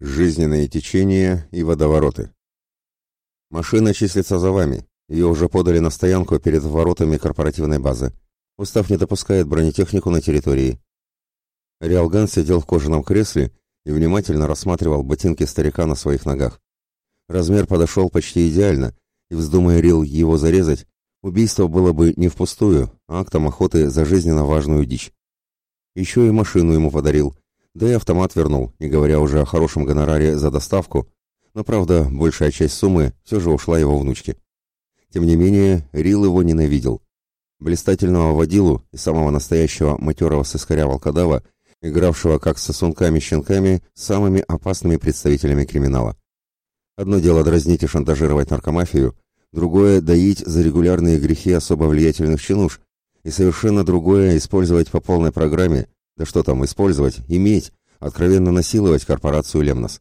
Жизненные течения и водовороты. Машина числится за вами. Ее уже подали на стоянку перед воротами корпоративной базы. Устав не допускает бронетехнику на территории. Риалган сидел в кожаном кресле и внимательно рассматривал ботинки старика на своих ногах. Размер подошел почти идеально, и, вздумая Рил его зарезать, убийство было бы не впустую, а актом охоты за жизненно важную дичь. Еще и машину ему подарил, да и автомат вернул, не говоря уже о хорошем гонораре за доставку, но, правда, большая часть суммы все же ушла его внучке. Тем не менее, Рил его ненавидел. Блистательного водилу и самого настоящего матерого сыскаря волкодава, игравшего как с сосунками-щенками самыми опасными представителями криминала. Одно дело дразнить и шантажировать наркомафию, другое – доить за регулярные грехи особо влиятельных чинуш, и совершенно другое – использовать по полной программе, да что там использовать, иметь, откровенно насиловать корпорацию Лемнос.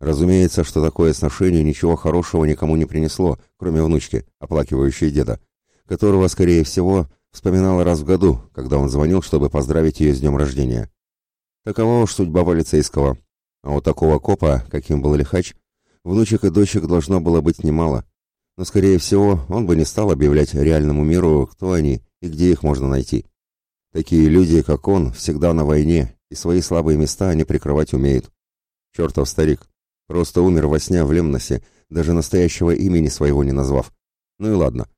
Разумеется, что такое сношение ничего хорошего никому не принесло, кроме внучки, оплакивающей деда, которого, скорее всего, вспоминала раз в году, когда он звонил, чтобы поздравить ее с днем рождения. Такова уж судьба полицейского. А у такого копа, каким был Лихач, внучек и дочек должно было быть немало. Но, скорее всего, он бы не стал объявлять реальному миру, кто они и где их можно найти. Такие люди, как он, всегда на войне, и свои слабые места они прикрывать умеют. Чертов старик. Просто умер во сне в Лемносе, даже настоящего имени своего не назвав. Ну и ладно.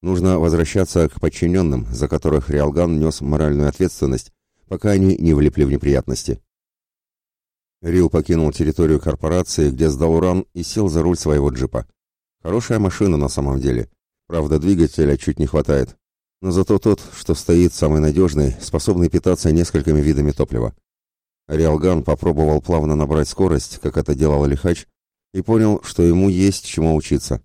Нужно возвращаться к подчиненным, за которых Риалган нес моральную ответственность, пока они не влипли в неприятности. Рил покинул территорию корпорации, где сдал уран и сел за руль своего джипа. Хорошая машина на самом деле. Правда, двигателя чуть не хватает но зато тот, что стоит самый надежный, способный питаться несколькими видами топлива. Риалган попробовал плавно набрать скорость, как это делал Лихач, и понял, что ему есть чему учиться.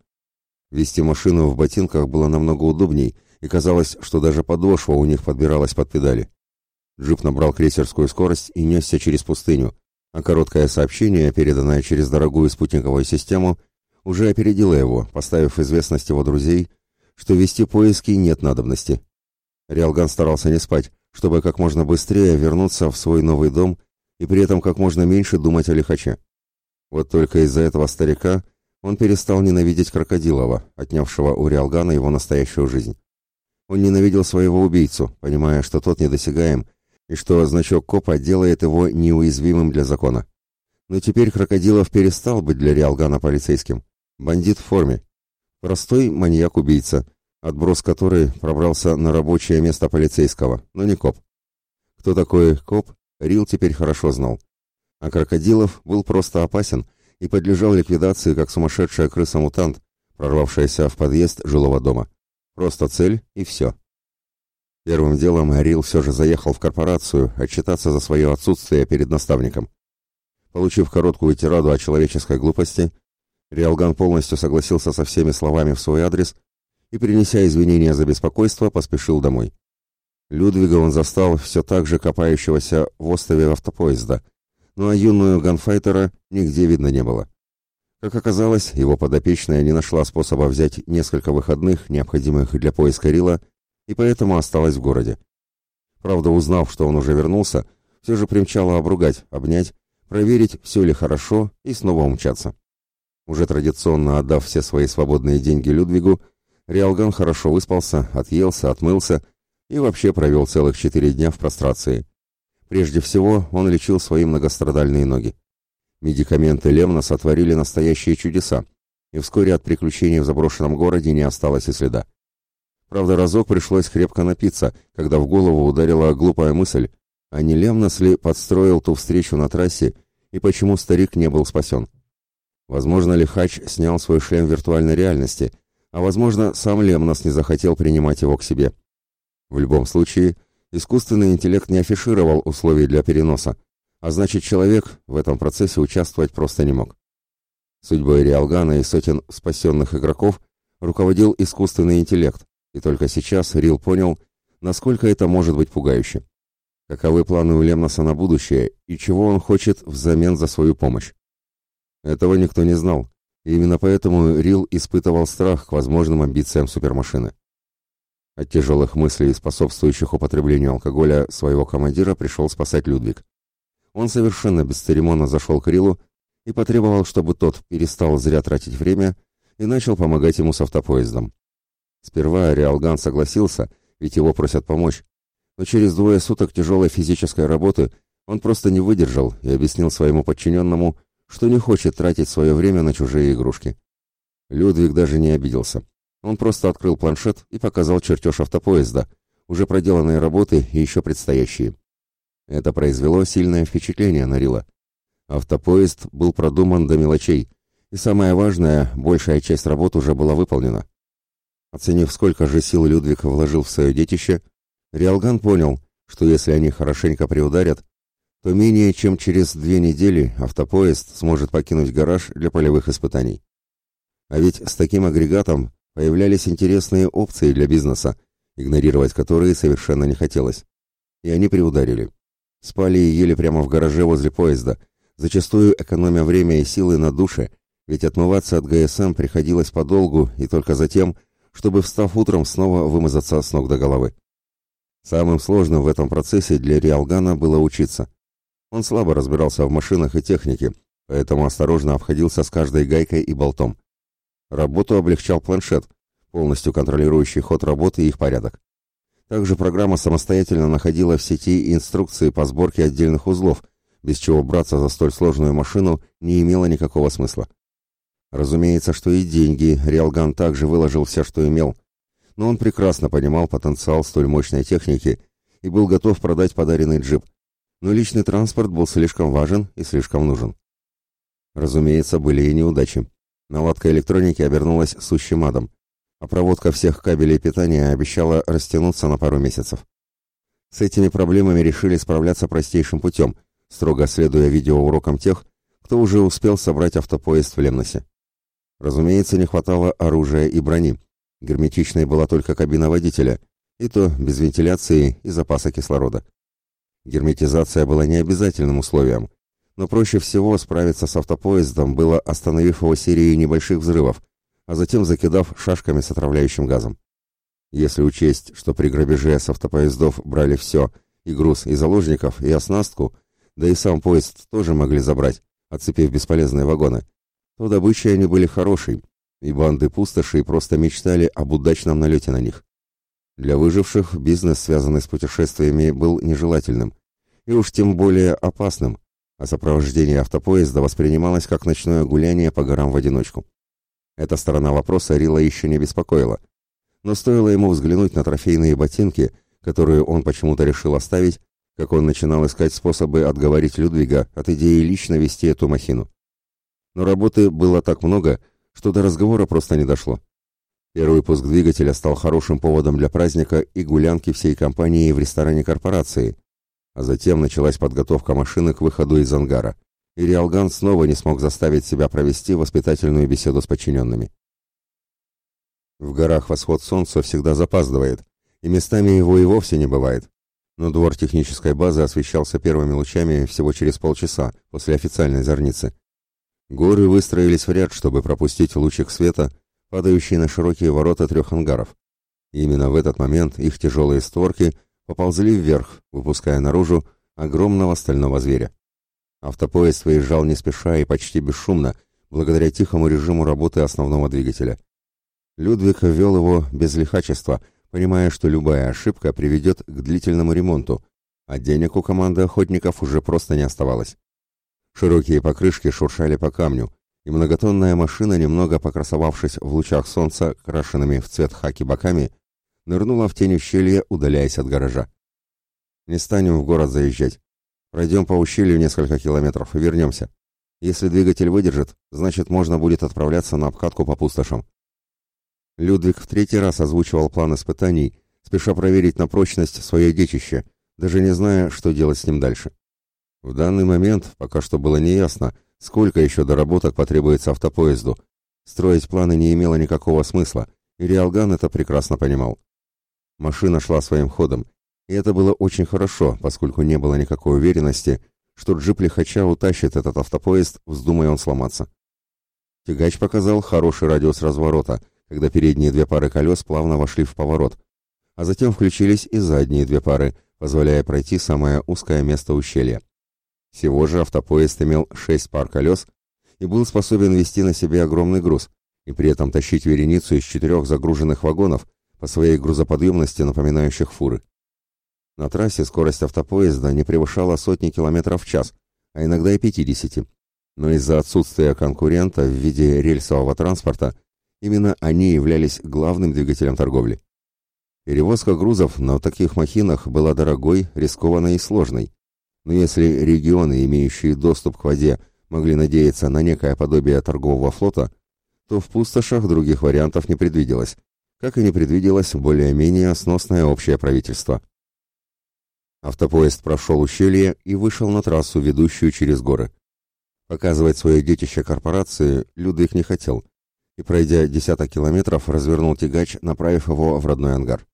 Вести машину в ботинках было намного удобней, и казалось, что даже подошва у них подбиралась под педали. Джип набрал крейсерскую скорость и несся через пустыню, а короткое сообщение, переданное через дорогую спутниковую систему, уже опередило его, поставив известность его друзей – что вести поиски нет надобности. Риалган старался не спать, чтобы как можно быстрее вернуться в свой новый дом и при этом как можно меньше думать о лихаче. Вот только из-за этого старика он перестал ненавидеть Крокодилова, отнявшего у Риалгана его настоящую жизнь. Он ненавидел своего убийцу, понимая, что тот недосягаем, и что значок копа делает его неуязвимым для закона. Но теперь Крокодилов перестал быть для Риалгана полицейским. Бандит в форме, Простой маньяк-убийца, отброс который пробрался на рабочее место полицейского, но не коп. Кто такой коп, Рил теперь хорошо знал. А Крокодилов был просто опасен и подлежал ликвидации как сумасшедшая крыса-мутант, прорвавшаяся в подъезд жилого дома. Просто цель и все. Первым делом Рил все же заехал в корпорацию отчитаться за свое отсутствие перед наставником. Получив короткую тираду о человеческой глупости, Риалган полностью согласился со всеми словами в свой адрес и, принеся извинения за беспокойство, поспешил домой. Людвига он застал все так же копающегося в острове автопоезда, ну а юную ганфайтера нигде видно не было. Как оказалось, его подопечная не нашла способа взять несколько выходных, необходимых для поиска Рила, и поэтому осталась в городе. Правда, узнав, что он уже вернулся, все же примчала обругать, обнять, проверить, все ли хорошо, и снова умчаться. Уже традиционно отдав все свои свободные деньги Людвигу, Риалган хорошо выспался, отъелся, отмылся и вообще провел целых четыре дня в прострации. Прежде всего, он лечил свои многострадальные ноги. Медикаменты Лемна сотворили настоящие чудеса, и вскоре от приключений в заброшенном городе не осталось и следа. Правда, разок пришлось крепко напиться, когда в голову ударила глупая мысль, а не Лемнос ли подстроил ту встречу на трассе, и почему старик не был спасен. Возможно, Лихач снял свой шлем виртуальной реальности, а возможно, сам Лемнос не захотел принимать его к себе. В любом случае, искусственный интеллект не афишировал условий для переноса, а значит, человек в этом процессе участвовать просто не мог. Судьбой Риалгана и сотен спасенных игроков руководил искусственный интеллект, и только сейчас Рил понял, насколько это может быть пугающе. Каковы планы у Лемноса на будущее и чего он хочет взамен за свою помощь. Этого никто не знал, и именно поэтому Рил испытывал страх к возможным амбициям супермашины. От тяжелых мыслей, способствующих употреблению алкоголя, своего командира пришел спасать Людвиг. Он совершенно бесцеремонно зашел к Рилу и потребовал, чтобы тот перестал зря тратить время и начал помогать ему с автопоездом. Сперва Реалган согласился, ведь его просят помочь, но через двое суток тяжелой физической работы он просто не выдержал и объяснил своему подчиненному, что не хочет тратить свое время на чужие игрушки. Людвиг даже не обиделся. Он просто открыл планшет и показал чертеж автопоезда, уже проделанные работы и еще предстоящие. Это произвело сильное впечатление на Рила. Автопоезд был продуман до мелочей, и самое важное, большая часть работ уже была выполнена. Оценив, сколько же сил Людвиг вложил в свое детище, Риалган понял, что если они хорошенько приударят, то менее чем через две недели автопоезд сможет покинуть гараж для полевых испытаний. А ведь с таким агрегатом появлялись интересные опции для бизнеса, игнорировать которые совершенно не хотелось. И они приударили. Спали и ели прямо в гараже возле поезда, зачастую экономя время и силы на душе, ведь отмываться от ГСМ приходилось подолгу и только затем, чтобы, встав утром, снова вымазаться с ног до головы. Самым сложным в этом процессе для Риалгана было учиться. Он слабо разбирался в машинах и технике, поэтому осторожно обходился с каждой гайкой и болтом. Работу облегчал планшет, полностью контролирующий ход работы и их порядок. Также программа самостоятельно находила в сети инструкции по сборке отдельных узлов, без чего браться за столь сложную машину не имело никакого смысла. Разумеется, что и деньги Риалган также выложил все, что имел, но он прекрасно понимал потенциал столь мощной техники и был готов продать подаренный джип, но личный транспорт был слишком важен и слишком нужен. Разумеется, были и неудачи. Наладка электроники обернулась сущим адом а проводка всех кабелей питания обещала растянуться на пару месяцев. С этими проблемами решили справляться простейшим путем, строго следуя видеоурокам тех, кто уже успел собрать автопоезд в Лемносе. Разумеется, не хватало оружия и брони. Герметичной была только кабина водителя, и то без вентиляции и запаса кислорода. Герметизация была необязательным условием, но проще всего справиться с автопоездом было, остановив его серией небольших взрывов, а затем закидав шашками с отравляющим газом. Если учесть, что при грабеже с автопоездов брали все, и груз, и заложников, и оснастку, да и сам поезд тоже могли забрать, отцепив бесполезные вагоны, то добычей они были хорошей, и банды пустошей просто мечтали об удачном налете на них. Для выживших бизнес, связанный с путешествиями, был нежелательным, и уж тем более опасным, а сопровождение автопоезда воспринималось как ночное гуляние по горам в одиночку. Эта сторона вопроса Рила еще не беспокоила. Но стоило ему взглянуть на трофейные ботинки, которые он почему-то решил оставить, как он начинал искать способы отговорить Людвига от идеи лично вести эту махину. Но работы было так много, что до разговора просто не дошло. Первый пуск двигателя стал хорошим поводом для праздника и гулянки всей компании в ресторане корпорации, а затем началась подготовка машины к выходу из ангара и Риалган снова не смог заставить себя провести воспитательную беседу с подчиненными. В горах восход солнца всегда запаздывает, и местами его и вовсе не бывает. Но двор технической базы освещался первыми лучами всего через полчаса после официальной зорницы. Горы выстроились в ряд, чтобы пропустить лучик света, падающий на широкие ворота трех ангаров. И именно в этот момент их тяжелые створки поползли вверх, выпуская наружу огромного стального зверя. Автопоезд выезжал не спеша и почти бесшумно, благодаря тихому режиму работы основного двигателя. Людвиг вел его без лихачества, понимая, что любая ошибка приведет к длительному ремонту, а денег у команды охотников уже просто не оставалось. Широкие покрышки шуршали по камню, и многотонная машина, немного покрасовавшись в лучах солнца, крашенными в цвет хаки боками, нырнула в тень ущелья, удаляясь от гаража. «Не станем в город заезжать. Пройдем по ущелью несколько километров и вернемся. Если двигатель выдержит, значит можно будет отправляться на обкатку по пустошам. Людвиг в третий раз озвучивал план испытаний, спеша проверить на прочность свое детище, даже не зная, что делать с ним дальше. В данный момент пока что было неясно, сколько еще доработок потребуется автопоезду. Строить планы не имело никакого смысла, и Риалган это прекрасно понимал. Машина шла своим ходом, и это было очень хорошо, поскольку не было никакой уверенности, что джип лихача утащит этот автопоезд, вздумая он сломаться. Тягач показал хороший радиус разворота, когда передние две пары колес плавно вошли в поворот, а затем включились и задние две пары, позволяя пройти самое узкое место ущелья. Всего же автопоезд имел шесть пар колес, и был способен вести на себе огромный груз, и при этом тащить вереницу из четырех загруженных вагонов, по своей грузоподъемности напоминающих фуры. На трассе скорость автопоезда не превышала сотни километров в час, а иногда и 50, но из-за отсутствия конкурента в виде рельсового транспорта именно они являлись главным двигателем торговли. Перевозка грузов на таких махинах была дорогой, рискованной и сложной. Но если регионы, имеющие доступ к воде, могли надеяться на некое подобие торгового флота, то в пустошах других вариантов не предвиделось, как и не предвиделось более-менее сносное общее правительство. Автопоезд прошел ущелье и вышел на трассу, ведущую через горы. Показывать свое детище корпорации Людвиг не хотел, и, пройдя десяток километров, развернул тягач, направив его в родной ангар.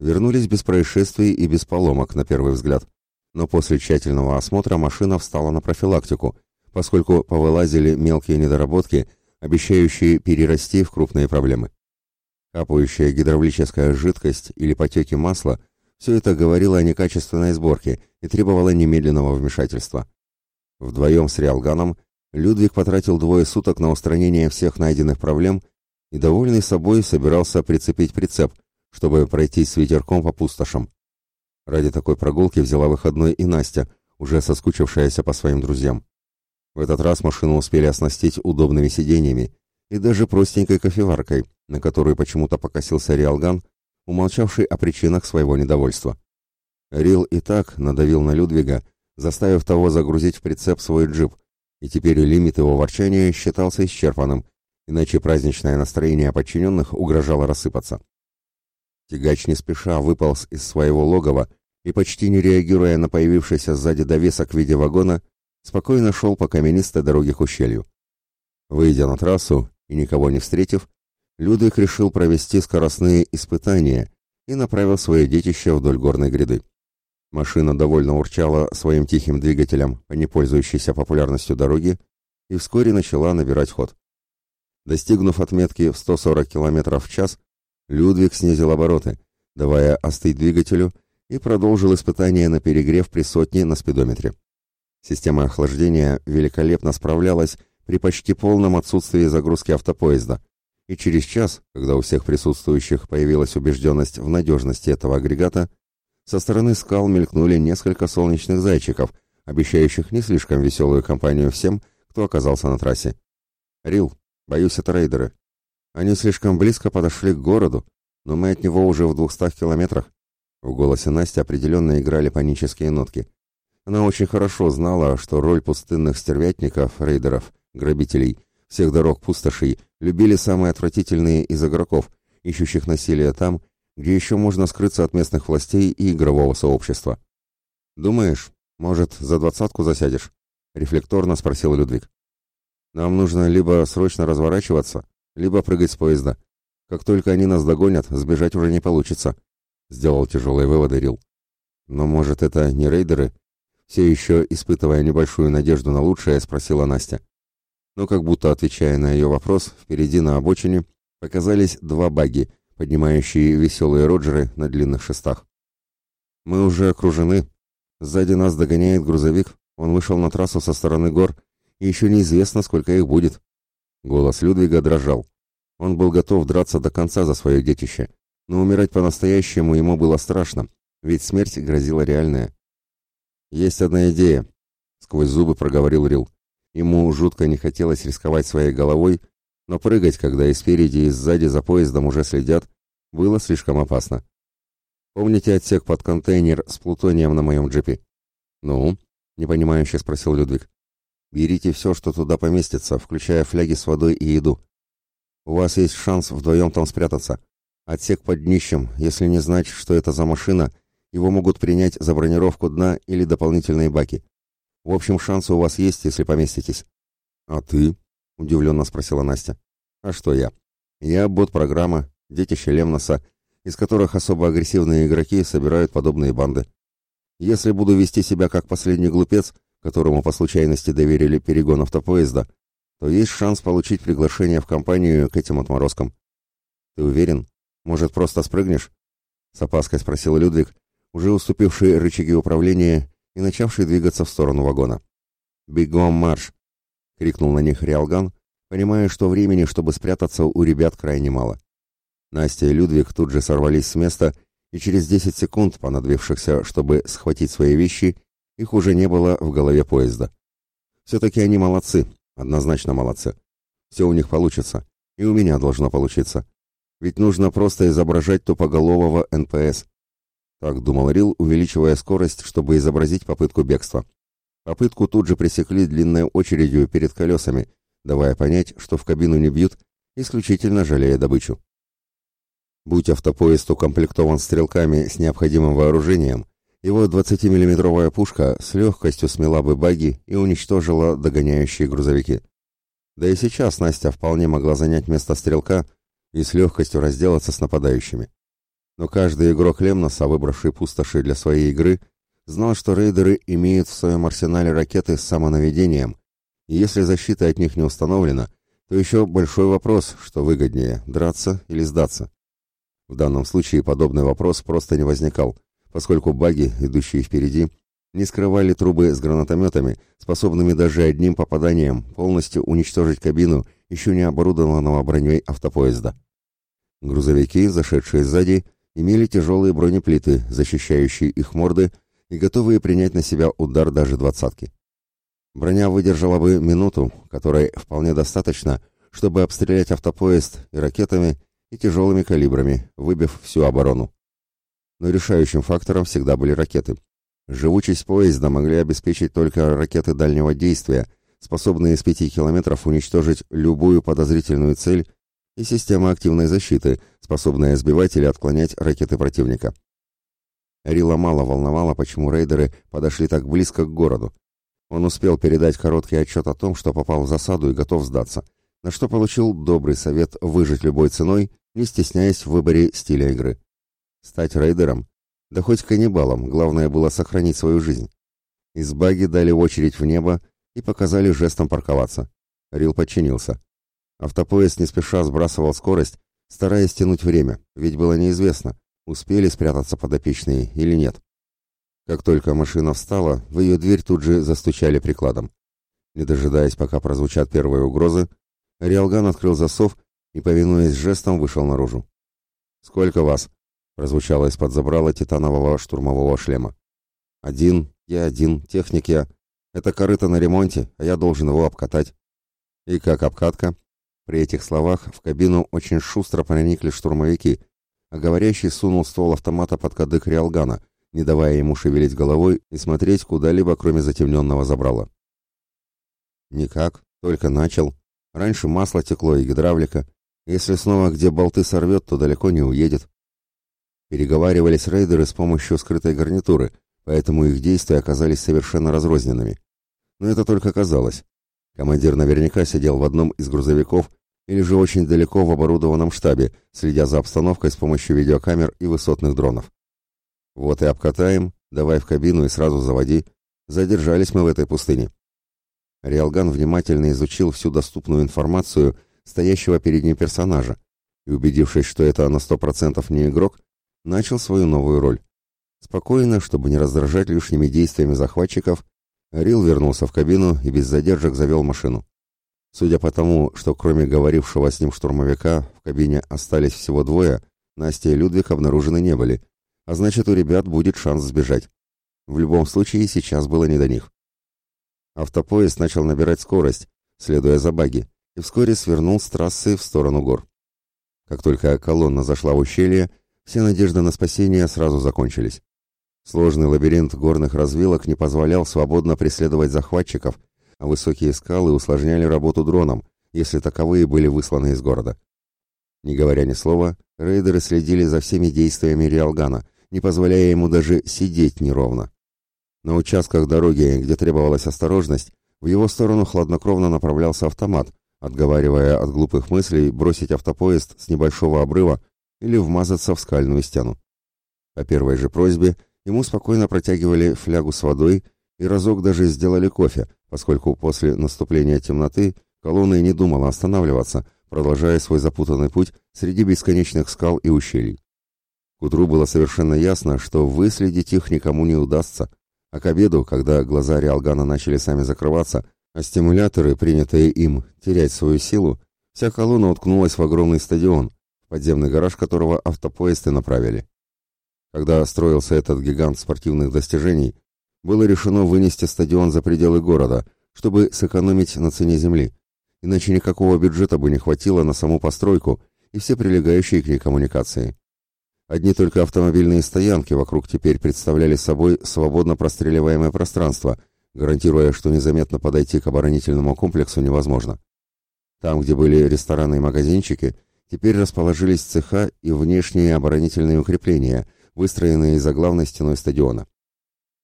Вернулись без происшествий и без поломок, на первый взгляд, но после тщательного осмотра машина встала на профилактику, поскольку повылазили мелкие недоработки, обещающие перерасти в крупные проблемы. Капающая гидравлическая жидкость или потеки масла – все это говорило о некачественной сборке и требовало немедленного вмешательства. Вдвоем с Риалганом Людвиг потратил двое суток на устранение всех найденных проблем и, довольный собой, собирался прицепить прицеп, чтобы пройтись с ветерком по пустошам. Ради такой прогулки взяла выходной и Настя, уже соскучившаяся по своим друзьям. В этот раз машину успели оснастить удобными сиденьями и даже простенькой кофеваркой, на которую почему-то покосился Риалган, умолчавший о причинах своего недовольства. Рил и так надавил на Людвига, заставив того загрузить в прицеп свой джип, и теперь лимит его ворчания считался исчерпанным, иначе праздничное настроение подчиненных угрожало рассыпаться. Тягач не спеша выполз из своего логова и, почти не реагируя на появившийся сзади довесок в виде вагона, спокойно шел по каменистой дороге к ущелью. Выйдя на трассу и никого не встретив, Людвиг решил провести скоростные испытания и направил свое детище вдоль горной гряды. Машина довольно урчала своим тихим двигателем по не пользующейся популярностью дороги и вскоре начала набирать ход. Достигнув отметки в 140 км в час, Людвиг снизил обороты, давая остыть двигателю, и продолжил испытание на перегрев при сотне на спидометре. Система охлаждения великолепно справлялась при почти полном отсутствии загрузки автопоезда, и через час, когда у всех присутствующих появилась убежденность в надежности этого агрегата, со стороны скал мелькнули несколько солнечных зайчиков, обещающих не слишком веселую компанию всем, кто оказался на трассе. «Рил, боюсь, это рейдеры. Они слишком близко подошли к городу, но мы от него уже в двухстах километрах». В голосе Насти определенно играли панические нотки. Она очень хорошо знала, что роль пустынных стервятников, рейдеров, грабителей – всех дорог пустошей любили самые отвратительные из игроков, ищущих насилия там, где еще можно скрыться от местных властей и игрового сообщества. «Думаешь, может, за двадцатку засядешь?» — рефлекторно спросил Людвиг. «Нам нужно либо срочно разворачиваться, либо прыгать с поезда. Как только они нас догонят, сбежать уже не получится», — сделал тяжелые выводы Рил. «Но, может, это не рейдеры?» Все еще, испытывая небольшую надежду на лучшее, спросила Настя но как будто отвечая на ее вопрос, впереди на обочине показались два баги, поднимающие веселые роджеры на длинных шестах. «Мы уже окружены. Сзади нас догоняет грузовик. Он вышел на трассу со стороны гор, и еще неизвестно, сколько их будет». Голос Людвига дрожал. Он был готов драться до конца за свое детище, но умирать по-настоящему ему было страшно, ведь смерть грозила реальная. «Есть одна идея», — сквозь зубы проговорил Рил. Ему жутко не хотелось рисковать своей головой, но прыгать, когда и спереди, и сзади за поездом уже следят, было слишком опасно. Помните отсек под контейнер с плутонием на моем джипе? Ну, непонимающе спросил Людвиг. Берите все, что туда поместится, включая фляги с водой и еду. У вас есть шанс вдвоем там спрятаться. Отсек под днищем, если не знать, что это за машина, его могут принять за бронировку дна или дополнительные баки. В общем, шансы у вас есть, если поместитесь. А ты? удивленно спросила Настя. А что я? Я бот-программа, детище Лемноса, из которых особо агрессивные игроки собирают подобные банды. Если буду вести себя как последний глупец, которому по случайности доверили перегон автопоезда, то есть шанс получить приглашение в компанию к этим отморозкам. Ты уверен? Может, просто спрыгнешь? С опаской спросил Людвиг, уже уступивший рычаги управления и начавший двигаться в сторону вагона. «Бегом марш!» — крикнул на них Риалган, понимая, что времени, чтобы спрятаться, у ребят крайне мало. Настя и Людвиг тут же сорвались с места, и через 10 секунд, понадобившихся, чтобы схватить свои вещи, их уже не было в голове поезда. Все-таки они молодцы, однозначно молодцы. Все у них получится, и у меня должно получиться. Ведь нужно просто изображать тупоголового НПС. Так думал Рил, увеличивая скорость, чтобы изобразить попытку бегства. Попытку тут же пресекли длинной очередью перед колесами, давая понять, что в кабину не бьют, исключительно жалея добычу. Будь автопоезд укомплектован стрелками с необходимым вооружением, его 20-миллиметровая пушка с легкостью смела бы баги и уничтожила догоняющие грузовики. Да и сейчас Настя вполне могла занять место стрелка и с легкостью разделаться с нападающими. Но каждый игрок Лемноса, выбравший пустоши для своей игры, знал, что рейдеры имеют в своем арсенале ракеты с самонаведением, и если защита от них не установлена, то еще большой вопрос, что выгоднее – драться или сдаться. В данном случае подобный вопрос просто не возникал, поскольку баги, идущие впереди, не скрывали трубы с гранатометами, способными даже одним попаданием полностью уничтожить кабину еще не оборудованного броней автопоезда. Грузовики, зашедшие сзади, имели тяжелые бронеплиты, защищающие их морды и готовые принять на себя удар даже двадцатки. Броня выдержала бы минуту, которой вполне достаточно, чтобы обстрелять автопоезд и ракетами, и тяжелыми калибрами, выбив всю оборону. Но решающим фактором всегда были ракеты. Живучесть поезда могли обеспечить только ракеты дальнего действия, способные с пяти километров уничтожить любую подозрительную цель, и система активной защиты, способная сбивать или отклонять ракеты противника. Рила мало волновало, почему рейдеры подошли так близко к городу. Он успел передать короткий отчет о том, что попал в засаду и готов сдаться, на что получил добрый совет выжить любой ценой, не стесняясь в выборе стиля игры. Стать рейдером? Да хоть каннибалом, главное было сохранить свою жизнь. Из баги дали очередь в небо и показали жестом парковаться. Рил подчинился. Автопоезд не спеша сбрасывал скорость, стараясь тянуть время, ведь было неизвестно, успели спрятаться подопечные или нет. Как только машина встала, в ее дверь тут же застучали прикладом. Не дожидаясь, пока прозвучат первые угрозы, Риалган открыл засов и, повинуясь жестом, вышел наружу. «Сколько вас?» — прозвучало из-под забрала титанового штурмового шлема. «Один, я один, техник я. Это корыто на ремонте, а я должен его обкатать». «И как обкатка?» При этих словах в кабину очень шустро проникли штурмовики, а говорящий сунул ствол автомата под кадык Риалгана, не давая ему шевелить головой и смотреть куда-либо, кроме затемненного забрала. «Никак, только начал», Раньше масло текло и гидравлика. Если снова где болты сорвет, то далеко не уедет. Переговаривались рейдеры с помощью скрытой гарнитуры, поэтому их действия оказались совершенно разрозненными. Но это только казалось. Командир наверняка сидел в одном из грузовиков или же очень далеко в оборудованном штабе, следя за обстановкой с помощью видеокамер и высотных дронов. Вот и обкатаем, давай в кабину и сразу заводи. Задержались мы в этой пустыне. Риалган внимательно изучил всю доступную информацию стоящего перед ним персонажа и, убедившись, что это на сто процентов не игрок, начал свою новую роль. Спокойно, чтобы не раздражать лишними действиями захватчиков, Рил вернулся в кабину и без задержек завел машину. Судя по тому, что кроме говорившего с ним штурмовика в кабине остались всего двое, Настя и Людвиг обнаружены не были, а значит у ребят будет шанс сбежать. В любом случае сейчас было не до них. Автопоезд начал набирать скорость, следуя за баги, и вскоре свернул с трассы в сторону гор. Как только колонна зашла в ущелье, все надежды на спасение сразу закончились. Сложный лабиринт горных развилок не позволял свободно преследовать захватчиков, а высокие скалы усложняли работу дроном, если таковые были высланы из города. Не говоря ни слова, рейдеры следили за всеми действиями Риалгана, не позволяя ему даже сидеть неровно. На участках дороги, где требовалась осторожность, в его сторону хладнокровно направлялся автомат, отговаривая от глупых мыслей бросить автопоезд с небольшого обрыва или вмазаться в скальную стену. По первой же просьбе ему спокойно протягивали флягу с водой и разок даже сделали кофе, поскольку после наступления темноты колонна и не думала останавливаться, продолжая свой запутанный путь среди бесконечных скал и ущелий. К утру было совершенно ясно, что выследить их никому не удастся, а к обеду, когда глаза Риалгана начали сами закрываться, а стимуляторы, принятые им терять свою силу, вся колонна уткнулась в огромный стадион, подземный гараж которого автопоезд направили. Когда строился этот гигант спортивных достижений, было решено вынести стадион за пределы города, чтобы сэкономить на цене земли, иначе никакого бюджета бы не хватило на саму постройку и все прилегающие к ней коммуникации. Одни только автомобильные стоянки вокруг теперь представляли собой свободно простреливаемое пространство, гарантируя, что незаметно подойти к оборонительному комплексу невозможно. Там, где были рестораны и магазинчики, теперь расположились цеха и внешние оборонительные укрепления, выстроенные за главной стеной стадиона.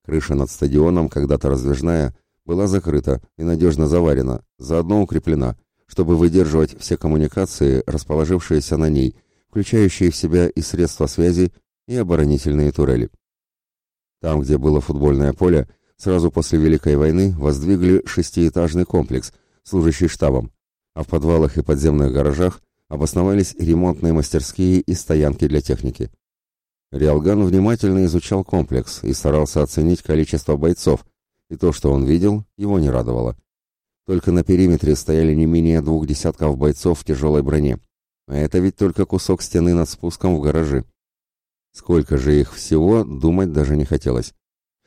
Крыша над стадионом, когда-то раздвижная, была закрыта и надежно заварена, заодно укреплена, чтобы выдерживать все коммуникации, расположившиеся на ней, включающие в себя и средства связи, и оборонительные турели. Там, где было футбольное поле, сразу после Великой войны воздвигли шестиэтажный комплекс, служащий штабом, а в подвалах и подземных гаражах обосновались ремонтные мастерские и стоянки для техники. Риалган внимательно изучал комплекс и старался оценить количество бойцов, и то, что он видел, его не радовало. Только на периметре стояли не менее двух десятков бойцов в тяжелой броне, а это ведь только кусок стены над спуском в гаражи. Сколько же их всего, думать даже не хотелось.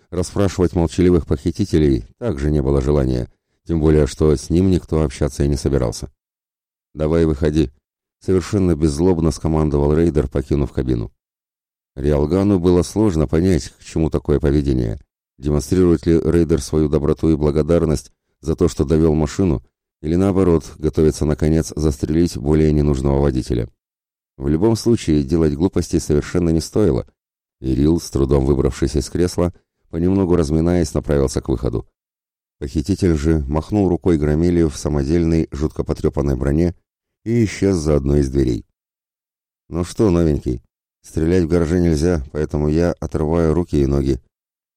Расспрашивать молчаливых похитителей также не было желания, тем более, что с ним никто общаться и не собирался. «Давай выходи», — совершенно беззлобно скомандовал рейдер, покинув кабину. Риалгану было сложно понять, к чему такое поведение. Демонстрирует ли рейдер свою доброту и благодарность за то, что довел машину, или наоборот, готовится наконец застрелить более ненужного водителя. В любом случае, делать глупостей совершенно не стоило. Ирил, с трудом выбравшись из кресла, понемногу разминаясь, направился к выходу. Похититель же махнул рукой Громилию в самодельной, жутко потрепанной броне и исчез за одной из дверей. «Ну что, новенький, стрелять в гараже нельзя, поэтому я отрываю руки и ноги.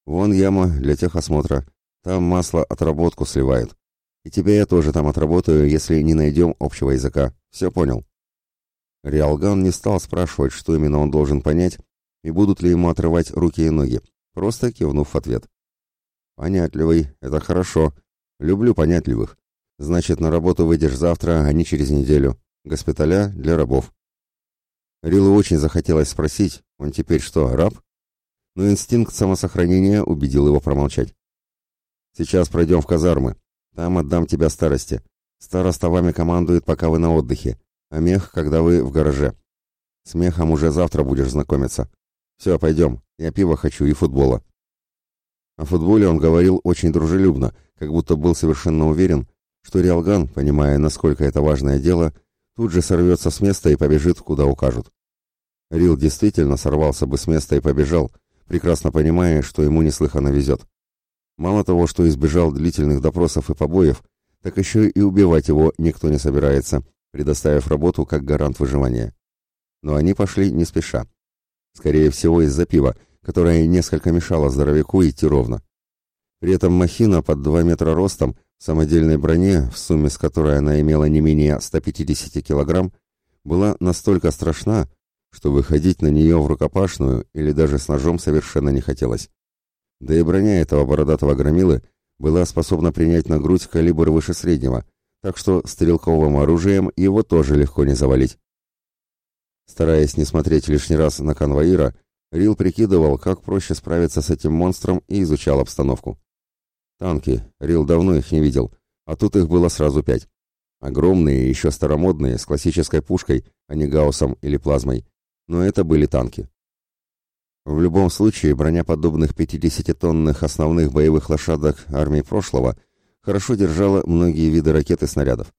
Вон яма для техосмотра, там масло отработку сливают. И тебя я тоже там отработаю, если не найдем общего языка. Все понял?» Риалган не стал спрашивать, что именно он должен понять, и будут ли ему отрывать руки и ноги, просто кивнув в ответ. «Понятливый, это хорошо. Люблю понятливых. Значит, на работу выйдешь завтра, а не через неделю. Госпиталя для рабов». Рилу очень захотелось спросить, он теперь что, раб? Но инстинкт самосохранения убедил его промолчать. «Сейчас пройдем в казармы. Там отдам тебя старости. Староста вами командует, пока вы на отдыхе, а мех, когда вы в гараже. С мехом уже завтра будешь знакомиться. Все, пойдем. Я пива хочу и футбола. О футболе он говорил очень дружелюбно, как будто был совершенно уверен, что Риалган, понимая, насколько это важное дело, тут же сорвется с места и побежит, куда укажут. Рил действительно сорвался бы с места и побежал, прекрасно понимая, что ему неслыханно везет. Мало того, что избежал длительных допросов и побоев, так еще и убивать его никто не собирается, предоставив работу как гарант выживания. Но они пошли не спеша. Скорее всего, из-за пива, которое несколько мешало здоровяку идти ровно. При этом махина под 2 метра ростом, самодельной броне, в сумме с которой она имела не менее 150 килограмм, была настолько страшна, что выходить на нее в рукопашную или даже с ножом совершенно не хотелось. Да и броня этого бородатого громилы была способна принять на грудь калибр выше среднего, так что стрелковым оружием его тоже легко не завалить. Стараясь не смотреть лишний раз на конвоира, Рил прикидывал, как проще справиться с этим монстром и изучал обстановку. Танки, Рил давно их не видел, а тут их было сразу пять. Огромные, еще старомодные, с классической пушкой, а не гаусом или плазмой. Но это были танки. В любом случае, броня подобных 50-тонных основных боевых лошадок армии прошлого хорошо держала многие виды ракет и снарядов.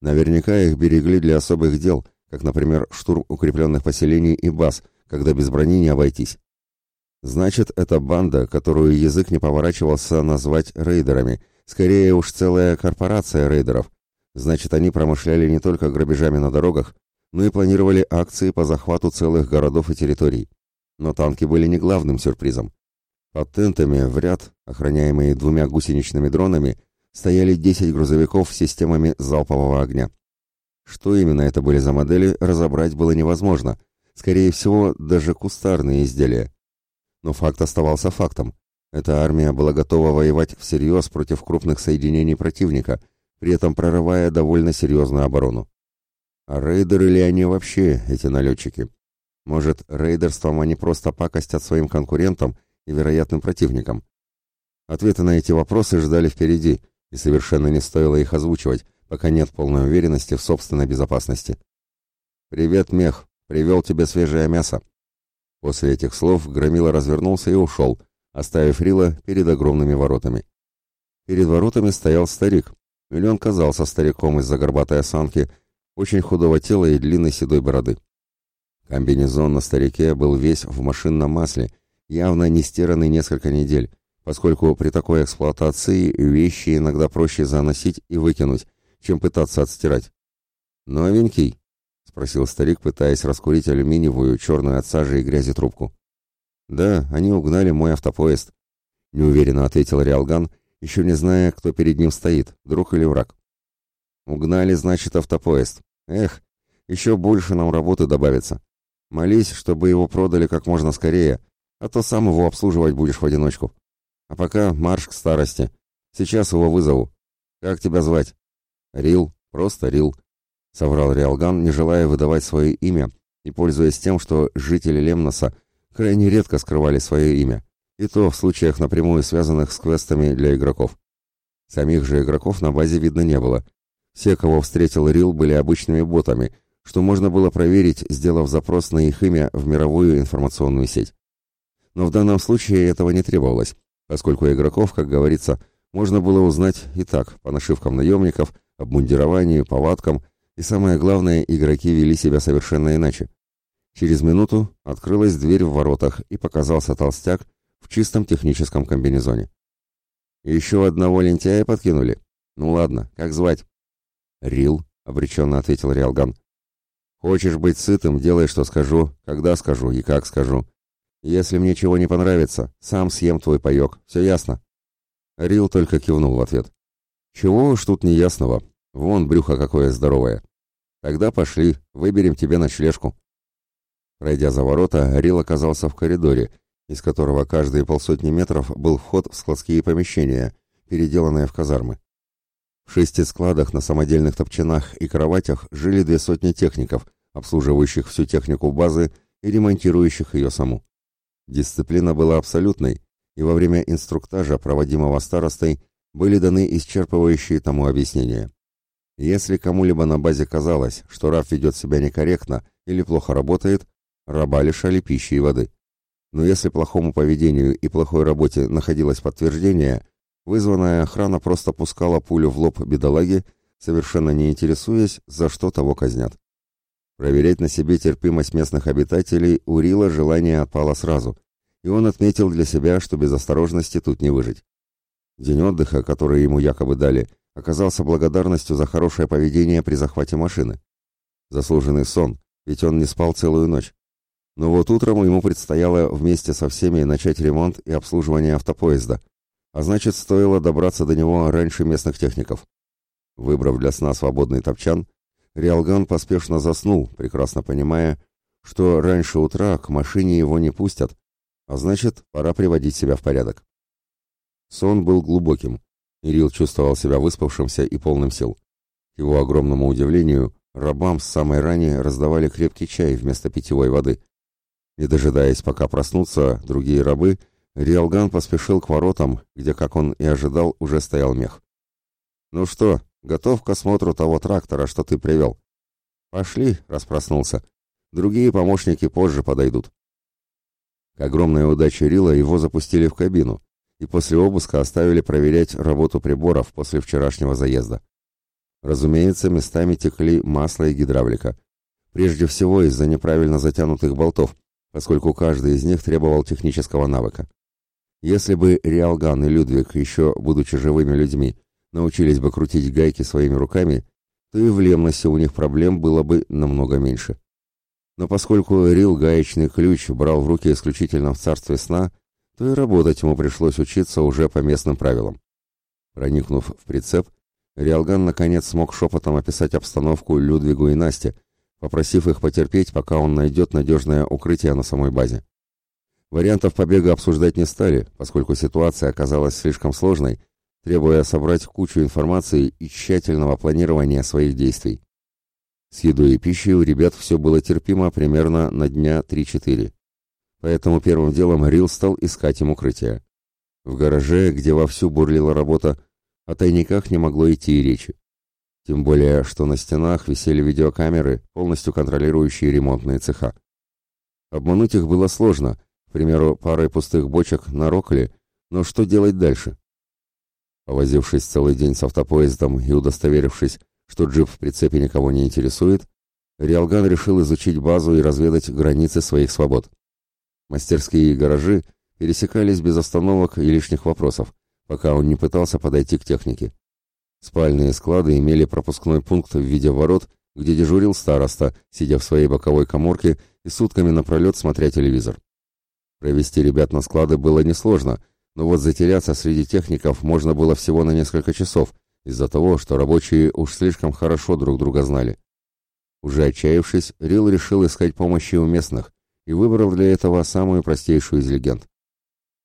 Наверняка их берегли для особых дел, как, например, штурм укрепленных поселений и баз, когда без брони не обойтись. Значит, это банда, которую язык не поворачивался назвать рейдерами, скорее уж целая корпорация рейдеров. Значит, они промышляли не только грабежами на дорогах, но и планировали акции по захвату целых городов и территорий. Но танки были не главным сюрпризом. Под тентами в ряд, охраняемые двумя гусеничными дронами, стояли 10 грузовиков с системами залпового огня. Что именно это были за модели, разобрать было невозможно. Скорее всего, даже кустарные изделия. Но факт оставался фактом. Эта армия была готова воевать всерьез против крупных соединений противника, при этом прорывая довольно серьезную оборону. А рейдеры ли они вообще, эти налетчики? Может, рейдерством они просто пакостят своим конкурентам и вероятным противникам? Ответы на эти вопросы ждали впереди, и совершенно не стоило их озвучивать, пока нет полной уверенности в собственной безопасности. «Привет, мех! Привел тебе свежее мясо!» После этих слов Громила развернулся и ушел, оставив Рила перед огромными воротами. Перед воротами стоял старик, или казался стариком из-за горбатой осанки, очень худого тела и длинной седой бороды. Комбинезон на старике был весь в машинном масле, явно не стиранный несколько недель, поскольку при такой эксплуатации вещи иногда проще заносить и выкинуть, чем пытаться отстирать. «Новенький?» — спросил старик, пытаясь раскурить алюминиевую, черную от сажи и грязи трубку. «Да, они угнали мой автопоезд», — неуверенно ответил Риалган, еще не зная, кто перед ним стоит, друг или враг. «Угнали, значит, автопоезд. Эх, еще больше нам работы добавится. Молись, чтобы его продали как можно скорее, а то сам его обслуживать будешь в одиночку. А пока марш к старости. Сейчас его вызову. Как тебя звать? Рил, просто Рил, соврал Риалган, не желая выдавать свое имя и пользуясь тем, что жители Лемноса крайне редко скрывали свое имя, и то в случаях напрямую связанных с квестами для игроков. Самих же игроков на базе видно не было. Все, кого встретил Рил, были обычными ботами — что можно было проверить, сделав запрос на их имя в мировую информационную сеть. Но в данном случае этого не требовалось, поскольку игроков, как говорится, можно было узнать и так, по нашивкам наемников, обмундированию, повадкам, и самое главное, игроки вели себя совершенно иначе. Через минуту открылась дверь в воротах, и показался толстяк в чистом техническом комбинезоне. «Еще одного лентяя подкинули? Ну ладно, как звать?» «Рил», — обреченно ответил Риалган. Хочешь быть сытым, делай, что скажу, когда скажу и как скажу. Если мне чего не понравится, сам съем твой паёк. Все ясно?» Рил только кивнул в ответ. «Чего уж тут неясного. Вон брюхо какое здоровое. Тогда пошли, выберем тебе ночлежку». Пройдя за ворота, Рил оказался в коридоре, из которого каждые полсотни метров был вход в складские помещения, переделанные в казармы. В шести складах на самодельных топчинах и кроватях жили две сотни техников, обслуживающих всю технику базы и ремонтирующих ее саму. Дисциплина была абсолютной, и во время инструктажа, проводимого старостой, были даны исчерпывающие тому объяснения. Если кому-либо на базе казалось, что раб ведет себя некорректно или плохо работает, раба лишали пищи и воды. Но если плохому поведению и плохой работе находилось подтверждение, вызванная охрана просто пускала пулю в лоб бедолаги, совершенно не интересуясь, за что того казнят. Проверять на себе терпимость местных обитателей у Рила желание отпало сразу, и он отметил для себя, что без осторожности тут не выжить. День отдыха, который ему якобы дали, оказался благодарностью за хорошее поведение при захвате машины. Заслуженный сон, ведь он не спал целую ночь. Но вот утром ему предстояло вместе со всеми начать ремонт и обслуживание автопоезда, а значит, стоило добраться до него раньше местных техников. Выбрав для сна свободный топчан, Риалган поспешно заснул, прекрасно понимая, что раньше утра к машине его не пустят, а значит, пора приводить себя в порядок. Сон был глубоким, и Рил чувствовал себя выспавшимся и полным сил. К его огромному удивлению, рабам с самой рани раздавали крепкий чай вместо питьевой воды. Не дожидаясь, пока проснутся другие рабы, Риалган поспешил к воротам, где, как он и ожидал, уже стоял мех. «Ну что, Готов к осмотру того трактора, что ты привел. Пошли, распроснулся. Другие помощники позже подойдут. К огромной удаче Рила его запустили в кабину и после обыска оставили проверять работу приборов после вчерашнего заезда. Разумеется, местами текли масло и гидравлика. Прежде всего из-за неправильно затянутых болтов, поскольку каждый из них требовал технического навыка. Если бы Риалган и Людвиг, еще будучи живыми людьми, научились бы крутить гайки своими руками, то и в Лемносе у них проблем было бы намного меньше. Но поскольку Рил гаечный ключ брал в руки исключительно в царстве сна, то и работать ему пришлось учиться уже по местным правилам. Проникнув в прицеп, Риалган наконец смог шепотом описать обстановку Людвигу и Насте, попросив их потерпеть, пока он найдет надежное укрытие на самой базе. Вариантов побега обсуждать не стали, поскольку ситуация оказалась слишком сложной, требуя собрать кучу информации и тщательного планирования своих действий. С едой и пищей у ребят все было терпимо примерно на дня 3-4. Поэтому первым делом Рил стал искать им укрытие. В гараже, где вовсю бурлила работа, о тайниках не могло идти и речи. Тем более, что на стенах висели видеокамеры, полностью контролирующие ремонтные цеха. Обмануть их было сложно, к примеру, парой пустых бочек на Рокле, но что делать дальше? Повозившись целый день с автопоездом и удостоверившись, что джип в прицепе никого не интересует, Риалган решил изучить базу и разведать границы своих свобод. Мастерские и гаражи пересекались без остановок и лишних вопросов, пока он не пытался подойти к технике. Спальные склады имели пропускной пункт в виде ворот, где дежурил староста, сидя в своей боковой коморке и сутками напролет смотря телевизор. Провести ребят на склады было несложно, но вот затеряться среди техников можно было всего на несколько часов, из-за того, что рабочие уж слишком хорошо друг друга знали. Уже отчаявшись, Рил решил искать помощи у местных и выбрал для этого самую простейшую из легенд.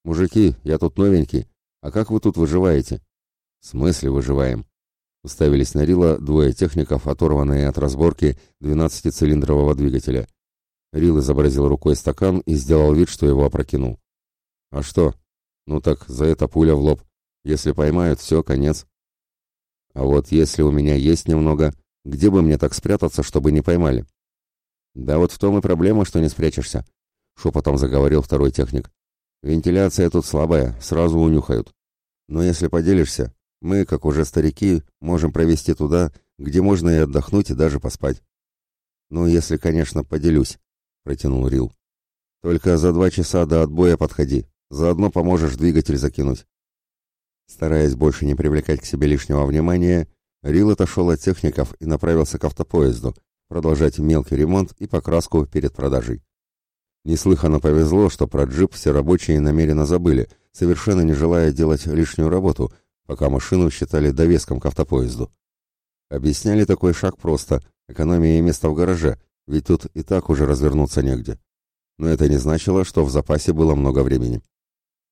«Мужики, я тут новенький, а как вы тут выживаете?» «В смысле выживаем?» Уставились на Рила двое техников, оторванные от разборки 12-цилиндрового двигателя. Рил изобразил рукой стакан и сделал вид, что его опрокинул. «А что? Ну так, за это пуля в лоб. Если поймают, все, конец. А вот если у меня есть немного, где бы мне так спрятаться, чтобы не поймали?» «Да вот в том и проблема, что не спрячешься», — шепотом заговорил второй техник. «Вентиляция тут слабая, сразу унюхают. Но если поделишься, мы, как уже старики, можем провести туда, где можно и отдохнуть, и даже поспать. Ну, если, конечно, поделюсь, протянул Рил. Только за два часа до отбоя подходи. Заодно поможешь двигатель закинуть. Стараясь больше не привлекать к себе лишнего внимания, Рил отошел от техников и направился к автопоезду, продолжать мелкий ремонт и покраску перед продажей. Неслыханно повезло, что про джип все рабочие намеренно забыли, совершенно не желая делать лишнюю работу, пока машину считали довеском к автопоезду. Объясняли такой шаг просто – экономия места в гараже, ведь тут и так уже развернуться негде. Но это не значило, что в запасе было много времени.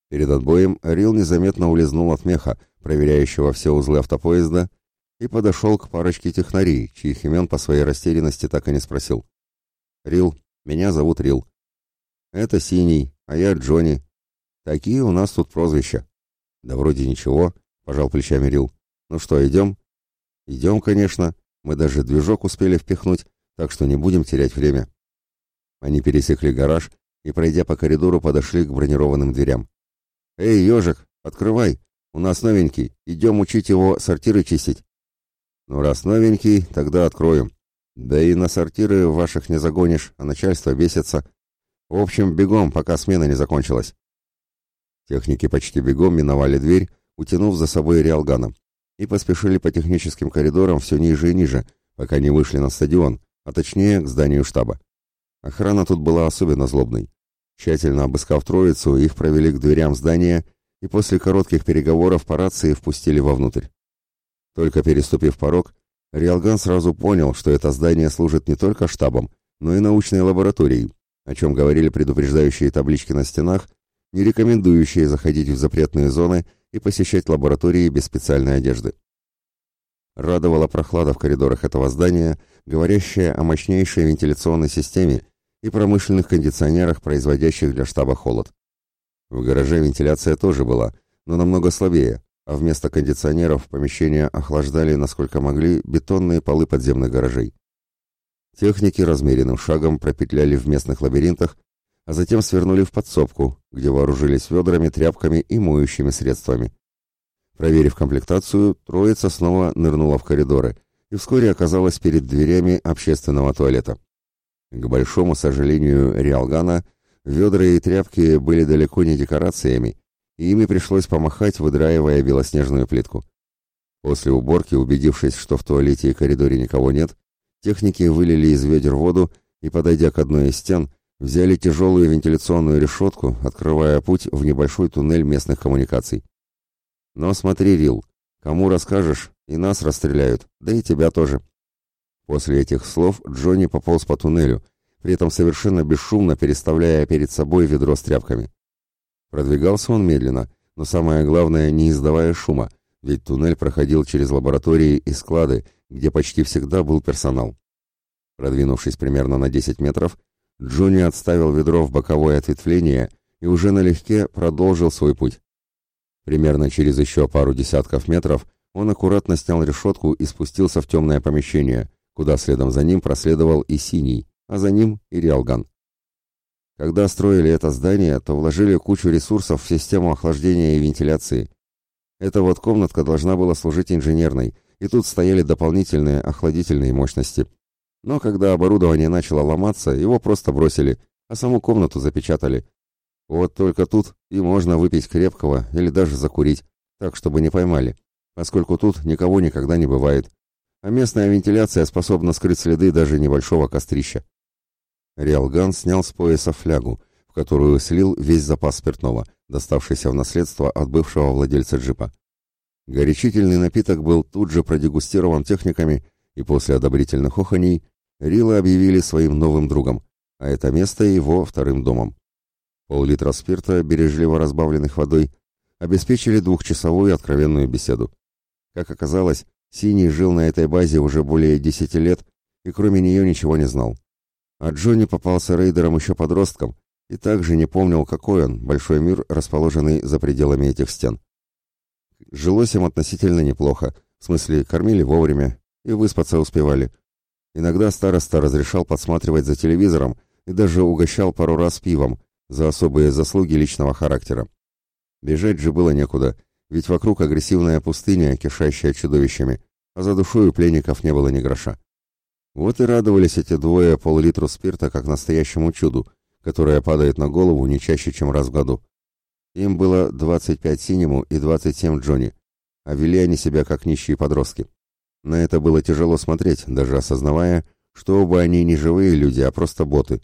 Перед отбоем Рил незаметно улизнул от меха, проверяющего все узлы автопоезда, и подошел к парочке технарей, чьих имен по своей растерянности так и не спросил. «Рил, меня зовут Рил. Это Синий, а я Джонни. Такие у нас тут прозвища». «Да вроде ничего», пожал плечами Рил. Ну что, идем? Идем, конечно. Мы даже движок успели впихнуть, так что не будем терять время. Они пересекли гараж и, пройдя по коридору, подошли к бронированным дверям. «Эй, ежик, открывай! У нас новенький, идем учить его сортиры чистить». «Ну, раз новенький, тогда откроем. Да и на сортиры ваших не загонишь, а начальство бесится. В общем, бегом, пока смена не закончилась». Техники почти бегом миновали дверь утянув за собой Риалгана, и поспешили по техническим коридорам все ниже и ниже, пока не вышли на стадион, а точнее к зданию штаба. Охрана тут была особенно злобной. Тщательно обыскав троицу, их провели к дверям здания и после коротких переговоров по рации впустили вовнутрь. Только переступив порог, Риалган сразу понял, что это здание служит не только штабом, но и научной лабораторией, о чем говорили предупреждающие таблички на стенах, не рекомендующие заходить в запретные зоны и посещать лаборатории без специальной одежды. Радовала прохлада в коридорах этого здания, говорящая о мощнейшей вентиляционной системе и промышленных кондиционерах, производящих для штаба холод. В гараже вентиляция тоже была, но намного слабее, а вместо кондиционеров помещения охлаждали, насколько могли, бетонные полы подземных гаражей. Техники размеренным шагом пропетляли в местных лабиринтах, а затем свернули в подсобку, где вооружились ведрами, тряпками и моющими средствами. Проверив комплектацию, троица снова нырнула в коридоры и вскоре оказалась перед дверями общественного туалета. К большому сожалению Риалгана, ведра и тряпки были далеко не декорациями, и ими пришлось помахать, выдраивая белоснежную плитку. После уборки, убедившись, что в туалете и коридоре никого нет, техники вылили из ведер воду и, подойдя к одной из стен, Взяли тяжелую вентиляционную решетку, открывая путь в небольшой туннель местных коммуникаций. Но смотри, Рил, кому расскажешь, и нас расстреляют, да и тебя тоже. После этих слов Джонни пополз по туннелю, при этом совершенно бесшумно переставляя перед собой ведро с тряпками. Продвигался он медленно, но самое главное, не издавая шума, ведь туннель проходил через лаборатории и склады, где почти всегда был персонал. Продвинувшись примерно на 10 метров, Джонни отставил ведро в боковое ответвление и уже налегке продолжил свой путь. Примерно через еще пару десятков метров он аккуратно снял решетку и спустился в темное помещение, куда следом за ним проследовал и Синий, а за ним и Риалган. Когда строили это здание, то вложили кучу ресурсов в систему охлаждения и вентиляции. Эта вот комнатка должна была служить инженерной, и тут стояли дополнительные охладительные мощности. Но когда оборудование начало ломаться, его просто бросили, а саму комнату запечатали. Вот только тут и можно выпить крепкого или даже закурить, так чтобы не поймали, поскольку тут никого никогда не бывает. А местная вентиляция способна скрыть следы даже небольшого кострища. Риалган снял с пояса флягу, в которую слил весь запас спиртного, доставшийся в наследство от бывшего владельца джипа. Горячительный напиток был тут же продегустирован техниками, и после одобрительных оханей Рила объявили своим новым другом, а это место его вторым домом. Пол-литра спирта, бережливо разбавленных водой, обеспечили двухчасовую откровенную беседу. Как оказалось, Синий жил на этой базе уже более десяти лет и кроме нее ничего не знал. А Джонни попался рейдером еще подростком и также не помнил, какой он, большой мир, расположенный за пределами этих стен. Жилось им относительно неплохо, в смысле кормили вовремя и выспаться успевали. Иногда староста разрешал подсматривать за телевизором и даже угощал пару раз пивом за особые заслуги личного характера. Бежать же было некуда, ведь вокруг агрессивная пустыня, кишащая чудовищами, а за душой у пленников не было ни гроша. Вот и радовались эти двое пол-литру спирта как настоящему чуду, которое падает на голову не чаще, чем раз в году. Им было 25 синему и 27 Джонни, а вели они себя как нищие подростки. На это было тяжело смотреть, даже осознавая, что оба они не живые люди, а просто боты.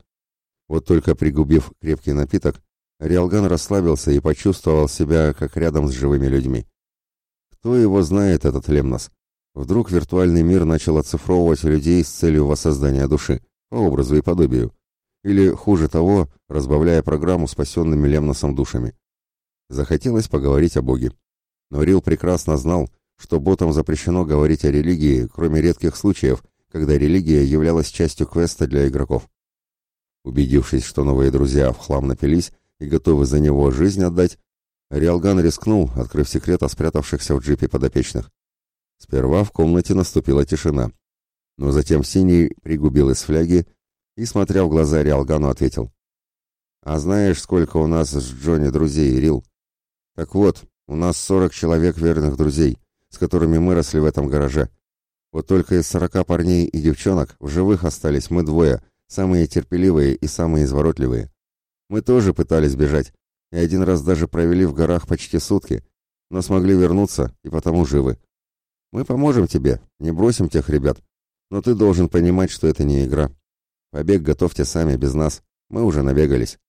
Вот только пригубив крепкий напиток, Риалган расслабился и почувствовал себя как рядом с живыми людьми. Кто его знает, этот Лемнос? Вдруг виртуальный мир начал оцифровывать людей с целью воссоздания души, по образу и подобию. Или, хуже того, разбавляя программу спасенными Лемносом душами. Захотелось поговорить о Боге. Но Рил прекрасно знал, что ботам запрещено говорить о религии, кроме редких случаев, когда религия являлась частью квеста для игроков. Убедившись, что новые друзья в хлам напились и готовы за него жизнь отдать, Риалган рискнул, открыв секрет о спрятавшихся в джипе подопечных. Сперва в комнате наступила тишина, но затем Синий пригубил из фляги и, смотря в глаза Риалгану, ответил. «А знаешь, сколько у нас с Джонни друзей, Рил? Так вот, у нас сорок человек верных друзей, с которыми мы росли в этом гараже. Вот только из сорока парней и девчонок в живых остались мы двое, самые терпеливые и самые изворотливые. Мы тоже пытались бежать, и один раз даже провели в горах почти сутки, но смогли вернуться и потому живы. Мы поможем тебе, не бросим тех ребят. Но ты должен понимать, что это не игра. Побег готовьте сами, без нас. Мы уже набегались.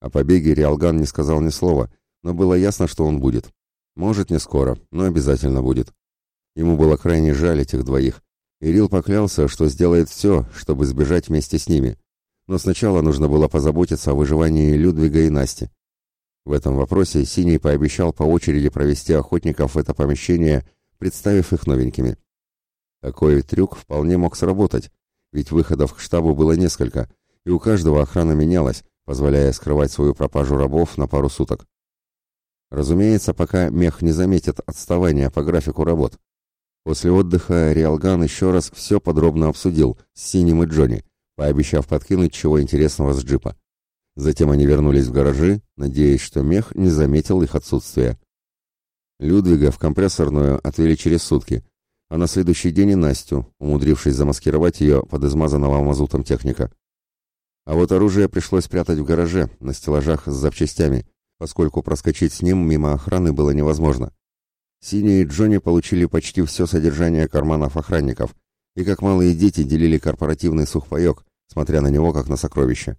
О побеге Риалган не сказал ни слова, но было ясно, что он будет. Может, не скоро, но обязательно будет. Ему было крайне жаль этих двоих. Ирил поклялся, что сделает все, чтобы сбежать вместе с ними. Но сначала нужно было позаботиться о выживании Людвига и Насти. В этом вопросе Синий пообещал по очереди провести охотников в это помещение представив их новенькими. Такой трюк вполне мог сработать, ведь выходов к штабу было несколько, и у каждого охрана менялась, позволяя скрывать свою пропажу рабов на пару суток. Разумеется, пока мех не заметит отставания по графику работ. После отдыха Риалган еще раз все подробно обсудил с Синим и Джонни, пообещав подкинуть чего интересного с джипа. Затем они вернулись в гаражи, надеясь, что мех не заметил их отсутствия. Людвига в компрессорную отвели через сутки, а на следующий день и Настю, умудрившись замаскировать ее под измазанного мазутом техника. А вот оружие пришлось прятать в гараже, на стеллажах с запчастями, поскольку проскочить с ним мимо охраны было невозможно. Синий и Джонни получили почти все содержание карманов охранников, и как малые дети делили корпоративный сухпайок, смотря на него как на сокровище.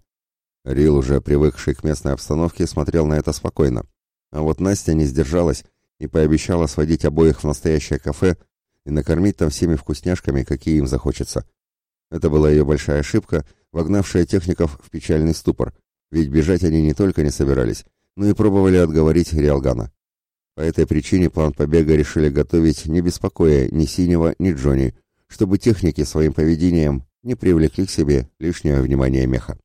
Рил, уже привыкший к местной обстановке, смотрел на это спокойно. А вот Настя не сдержалась и пообещала сводить обоих в настоящее кафе и накормить там всеми вкусняшками, какие им захочется. Это была ее большая ошибка, вогнавшая техников в печальный ступор, ведь бежать они не только не собирались, но и пробовали отговорить Риалгана. По этой причине план побега решили готовить, не беспокоя ни Синего, ни Джонни, чтобы техники своим поведением не привлекли к себе лишнее внимание меха.